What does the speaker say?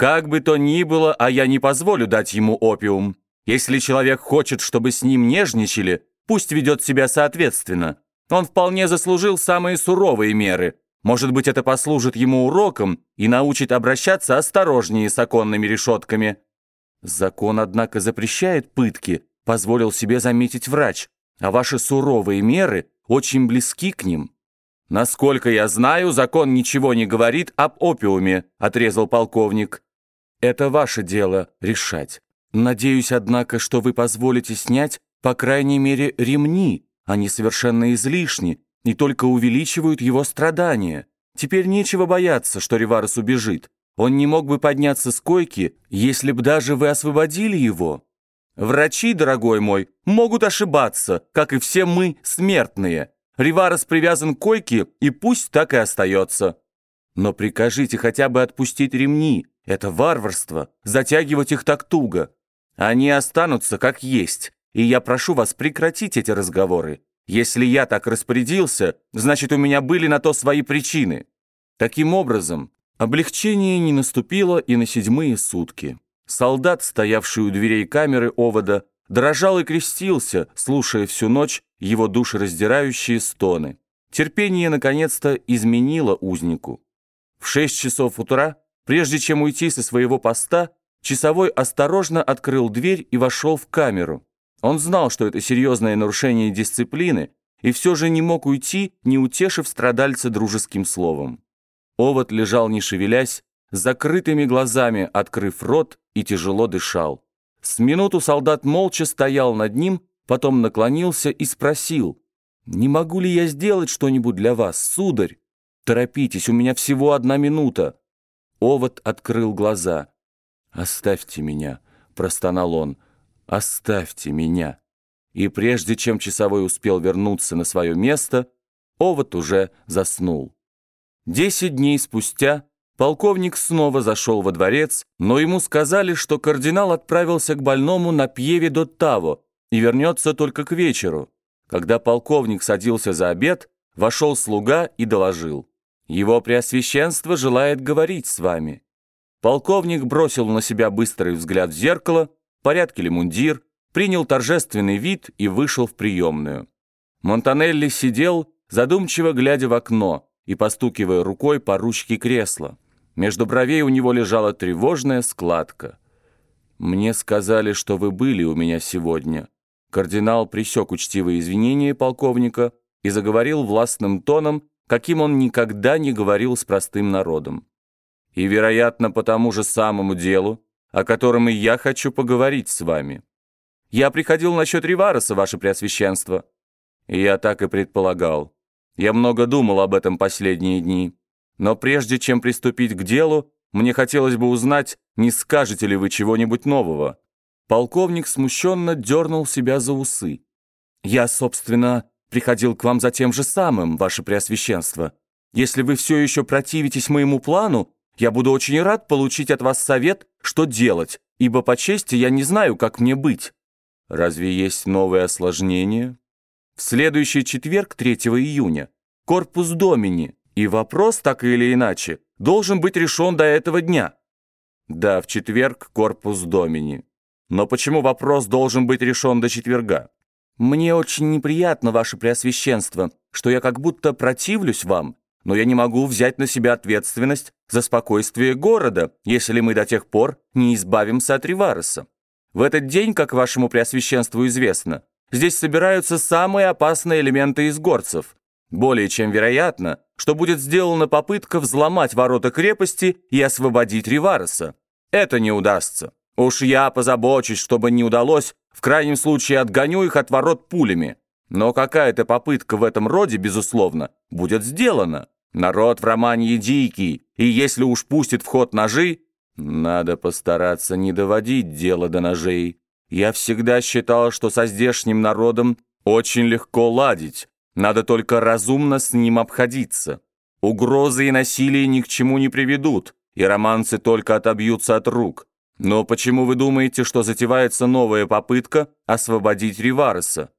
Как бы то ни было, а я не позволю дать ему опиум. Если человек хочет, чтобы с ним нежничали, пусть ведет себя соответственно. Он вполне заслужил самые суровые меры. Может быть, это послужит ему уроком и научит обращаться осторожнее с оконными решетками. Закон, однако, запрещает пытки, позволил себе заметить врач, а ваши суровые меры очень близки к ним. «Насколько я знаю, закон ничего не говорит об опиуме», — отрезал полковник. «Это ваше дело решать. Надеюсь, однако, что вы позволите снять, по крайней мере, ремни, они совершенно излишни и только увеличивают его страдания. Теперь нечего бояться, что Риварес убежит. Он не мог бы подняться с койки, если б даже вы освободили его. Врачи, дорогой мой, могут ошибаться, как и все мы, смертные. Риварес привязан к койке, и пусть так и остается. Но прикажите хотя бы отпустить ремни. Это варварство, затягивать их так туго. Они останутся как есть, и я прошу вас прекратить эти разговоры. Если я так распорядился, значит, у меня были на то свои причины. Таким образом, облегчение не наступило и на седьмые сутки. Солдат, стоявший у дверей камеры овода, дрожал и крестился, слушая всю ночь его душераздирающие стоны. Терпение, наконец-то, изменило узнику. В шесть часов утра, прежде чем уйти со своего поста, Часовой осторожно открыл дверь и вошел в камеру. Он знал, что это серьезное нарушение дисциплины, и все же не мог уйти, не утешив страдальца дружеским словом. Овод лежал не шевелясь, с закрытыми глазами, открыв рот и тяжело дышал. С минуту солдат молча стоял над ним, потом наклонился и спросил, «Не могу ли я сделать что-нибудь для вас, сударь? Торопитесь, у меня всего одна минута». Овод открыл глаза. «Оставьте меня», — простонал он, — «оставьте меня». И прежде чем часовой успел вернуться на свое место, овод уже заснул. Десять дней спустя полковник снова зашел во дворец, но ему сказали, что кардинал отправился к больному на Пьеве до Таво и вернется только к вечеру. Когда полковник садился за обед, вошел слуга и доложил. «Его Преосвященство желает говорить с вами». Полковник бросил на себя быстрый взгляд в зеркало, порядке ли мундир, принял торжественный вид и вышел в приемную. Монтанелли сидел, задумчиво глядя в окно и постукивая рукой по ручке кресла. Между бровей у него лежала тревожная складка. «Мне сказали, что вы были у меня сегодня». Кардинал присек учтивые извинения полковника и заговорил властным тоном, каким он никогда не говорил с простым народом и, вероятно, по тому же самому делу, о котором и я хочу поговорить с вами. Я приходил насчет Ривареса, ваше Преосвященство. Я так и предполагал. Я много думал об этом последние дни. Но прежде чем приступить к делу, мне хотелось бы узнать, не скажете ли вы чего-нибудь нового. Полковник смущенно дернул себя за усы. Я, собственно, приходил к вам за тем же самым, ваше Преосвященство. Если вы все еще противитесь моему плану, я буду очень рад получить от вас совет, что делать, ибо по чести я не знаю, как мне быть. Разве есть новые осложнения? В следующий четверг, 3 июня, корпус Домини, и вопрос, так или иначе, должен быть решен до этого дня. Да, в четверг корпус Домини. Но почему вопрос должен быть решен до четверга? Мне очень неприятно, ваше преосвященство, что я как будто противлюсь вам, но я не могу взять на себя ответственность за спокойствие города, если мы до тех пор не избавимся от Ривареса. В этот день, как вашему преосвященству известно, здесь собираются самые опасные элементы из горцев. Более чем вероятно, что будет сделана попытка взломать ворота крепости и освободить Ривареса. Это не удастся. Уж я позабочусь, чтобы не удалось, в крайнем случае отгоню их от ворот пулями. Но какая-то попытка в этом роде, безусловно, будет сделана. Народ в романе дикий, и если уж пустит в ход ножи, надо постараться не доводить дело до ножей. Я всегда считал, что со здешним народом очень легко ладить, надо только разумно с ним обходиться. Угрозы и насилие ни к чему не приведут, и романцы только отобьются от рук. Но почему вы думаете, что затевается новая попытка освободить Ривареса?